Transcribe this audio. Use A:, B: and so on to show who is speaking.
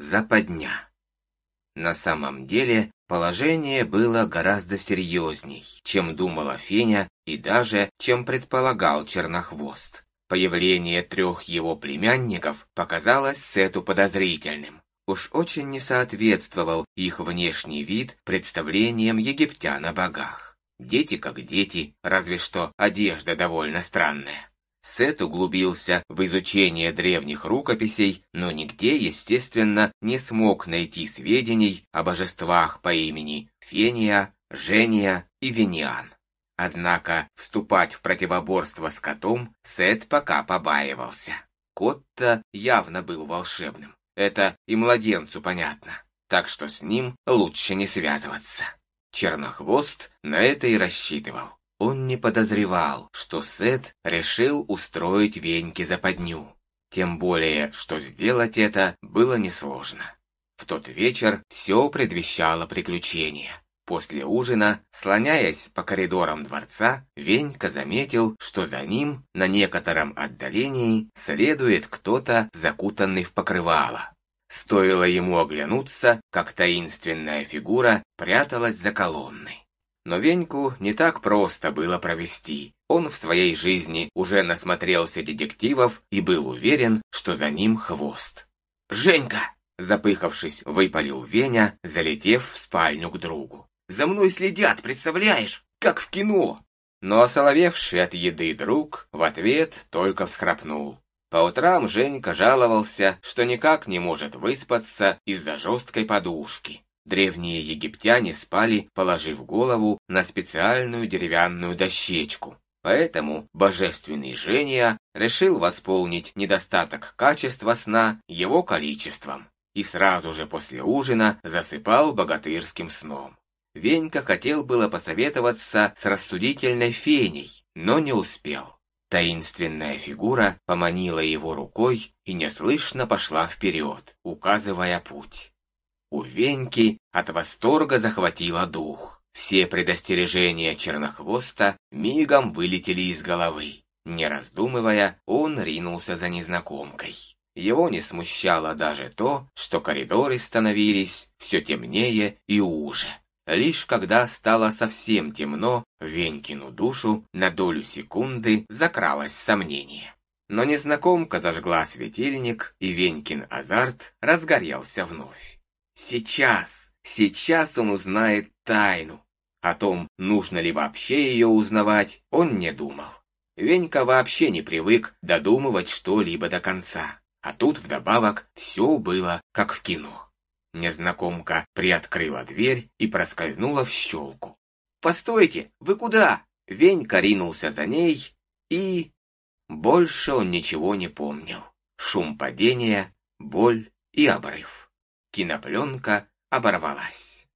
A: Западня. На самом деле положение было гораздо серьезней, чем думала Феня и даже чем предполагал Чернохвост. Появление трех его племянников показалось Сету подозрительным. Уж очень не соответствовал их внешний вид представлениям египтян о богах. Дети как дети, разве что одежда довольно странная. Сет углубился в изучение древних рукописей, но нигде, естественно, не смог найти сведений о божествах по имени Фения, Жения и Вениан. Однако вступать в противоборство с котом Сет пока побаивался. Кот-то явно был волшебным. Это и младенцу понятно. Так что с ним лучше не связываться. Чернохвост на это и рассчитывал. Он не подозревал, что Сет решил устроить Веньке западню. Тем более, что сделать это было несложно. В тот вечер все предвещало приключения. После ужина, слоняясь по коридорам дворца, Венька заметил, что за ним, на некотором отдалении, следует кто-то, закутанный в покрывало. Стоило ему оглянуться, как таинственная фигура пряталась за колонной. Но Веньку не так просто было провести. Он в своей жизни уже насмотрелся детективов и был уверен, что за ним хвост. «Женька!» – запыхавшись, выпалил Веня, залетев в спальню к другу. «За мной следят, представляешь? Как в кино!» Но осоловевший от еды друг в ответ только всхрапнул. По утрам Женька жаловался, что никак не может выспаться из-за жесткой подушки. Древние египтяне спали, положив голову на специальную деревянную дощечку. Поэтому божественный Женя решил восполнить недостаток качества сна его количеством и сразу же после ужина засыпал богатырским сном. Венька хотел было посоветоваться с рассудительной феней, но не успел. Таинственная фигура поманила его рукой и неслышно пошла вперед, указывая путь. У Веньки от восторга захватило дух. Все предостережения Чернохвоста мигом вылетели из головы. Не раздумывая, он ринулся за незнакомкой. Его не смущало даже то, что коридоры становились все темнее и уже. Лишь когда стало совсем темно, Венькину душу на долю секунды закралось сомнение. Но незнакомка зажгла светильник, и Венькин азарт разгорелся вновь. Сейчас, сейчас он узнает тайну. О том, нужно ли вообще ее узнавать, он не думал. Венька вообще не привык додумывать что-либо до конца. А тут вдобавок все было как в кино. Незнакомка приоткрыла дверь и проскользнула в щелку. «Постойте, вы куда?» Венька ринулся за ней и... Больше он ничего не помнил. Шум падения, боль и обрыв кинопленка оборвалась.